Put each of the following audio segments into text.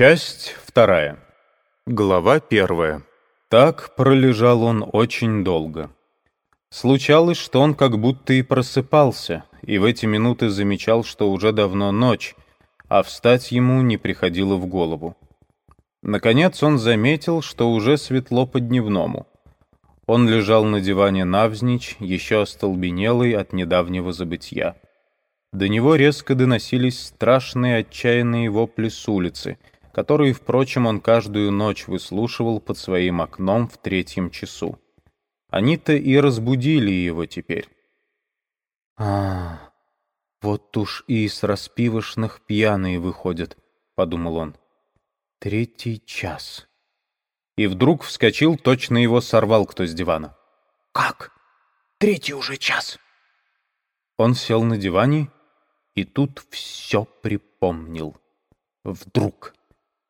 Часть вторая. Глава первая. Так пролежал он очень долго. Случалось, что он как будто и просыпался, и в эти минуты замечал, что уже давно ночь, а встать ему не приходило в голову. Наконец он заметил, что уже светло по-дневному. Он лежал на диване навзничь, еще остолбенелый от недавнего забытья. До него резко доносились страшные отчаянные вопли с улицы, которые, впрочем, он каждую ночь выслушивал под своим окном в третьем часу. Они-то и разбудили его теперь. «А, вот уж и из распивошных пьяные выходят», — подумал он. «Третий час». И вдруг вскочил, точно его сорвал кто с дивана. «Как? Третий уже час?» Он сел на диване и тут все припомнил. Вдруг,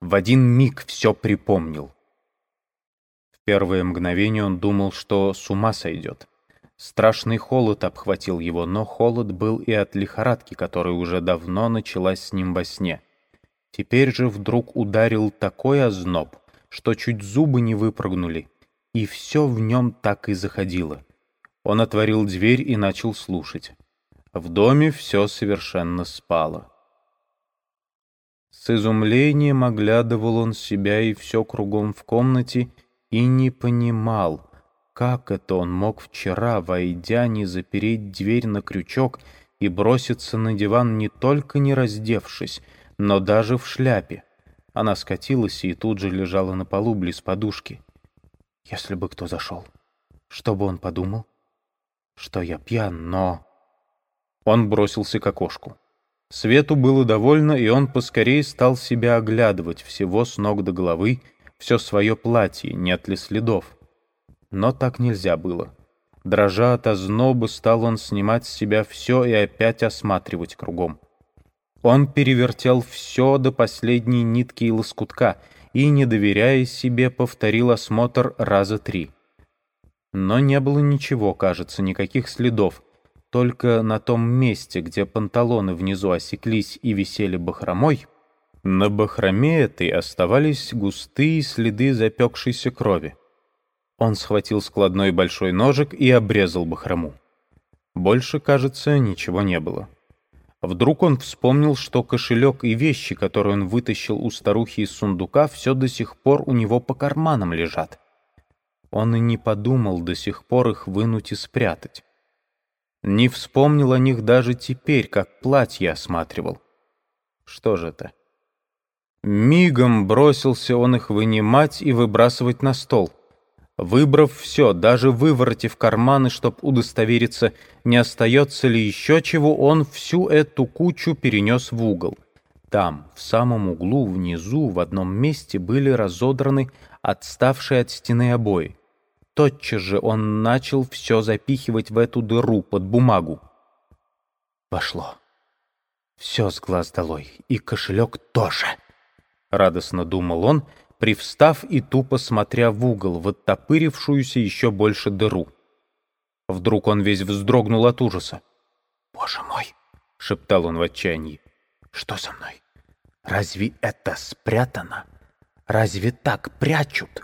в один миг все припомнил. В первое мгновение он думал, что с ума сойдет. Страшный холод обхватил его, но холод был и от лихорадки, которая уже давно началась с ним во сне. Теперь же вдруг ударил такой озноб, что чуть зубы не выпрыгнули, и все в нем так и заходило. Он отворил дверь и начал слушать. В доме все совершенно спало. С изумлением оглядывал он себя и все кругом в комнате и не понимал, как это он мог вчера, войдя, не запереть дверь на крючок и броситься на диван не только не раздевшись, но даже в шляпе. Она скатилась и тут же лежала на полу близ подушки. Если бы кто зашел, что бы он подумал? Что я пьян, но... Он бросился к окошку. Свету было довольно, и он поскорее стал себя оглядывать, всего с ног до головы, все свое платье, нет ли следов. Но так нельзя было. Дрожа от озноба, стал он снимать с себя все и опять осматривать кругом. Он перевертел все до последней нитки и лоскутка и, не доверяя себе, повторил осмотр раза три. Но не было ничего, кажется, никаких следов, только на том месте, где панталоны внизу осеклись и висели бахромой, на бахроме этой оставались густые следы запекшейся крови. Он схватил складной большой ножик и обрезал бахрому. Больше, кажется, ничего не было. Вдруг он вспомнил, что кошелек и вещи, которые он вытащил у старухи из сундука, все до сих пор у него по карманам лежат. Он и не подумал до сих пор их вынуть и спрятать. Не вспомнил о них даже теперь, как платье осматривал. Что же это? Мигом бросился он их вынимать и выбрасывать на стол. Выбрав все, даже выворотив карманы, чтоб удостовериться, не остается ли еще чего, он всю эту кучу перенес в угол. Там, в самом углу, внизу, в одном месте были разодраны отставшие от стены обои тотчас же он начал все запихивать в эту дыру под бумагу. Вошло. Все с глаз долой, и кошелек тоже. Радостно думал он, привстав и тупо смотря в угол, в оттопырившуюся еще больше дыру. Вдруг он весь вздрогнул от ужаса. «Боже мой!» — шептал он в отчаянии. «Что со мной? Разве это спрятано? Разве так прячут?»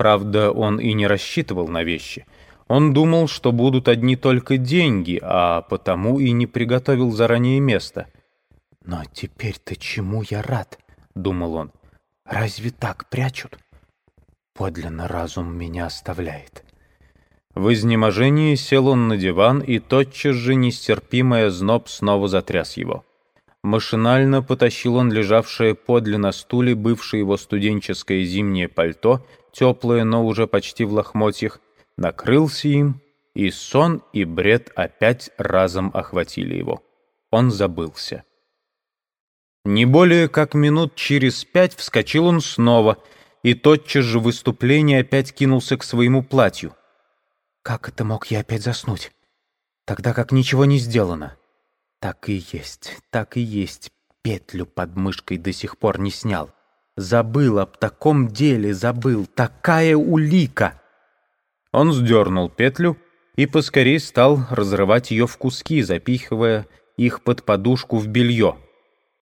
Правда, он и не рассчитывал на вещи. Он думал, что будут одни только деньги, а потому и не приготовил заранее место. «Но теперь-то чему я рад?» — думал он. «Разве так прячут?» Подлинно разум меня оставляет. В изнеможении сел он на диван, и тотчас же нестерпимый озноб снова затряс его. Машинально потащил он лежавшее подле на стуле бывшее его студенческое зимнее пальто — теплое, но уже почти в лохмотьях, накрылся им, и сон и бред опять разом охватили его. Он забылся. Не более как минут через пять вскочил он снова, и тотчас же выступление опять кинулся к своему платью. «Как это мог я опять заснуть? Тогда как ничего не сделано». «Так и есть, так и есть, петлю под мышкой до сих пор не снял. Забыл об таком деле, забыл. Такая улика!» Он сдернул петлю и поскорей стал разрывать ее в куски, запихивая их под подушку в белье —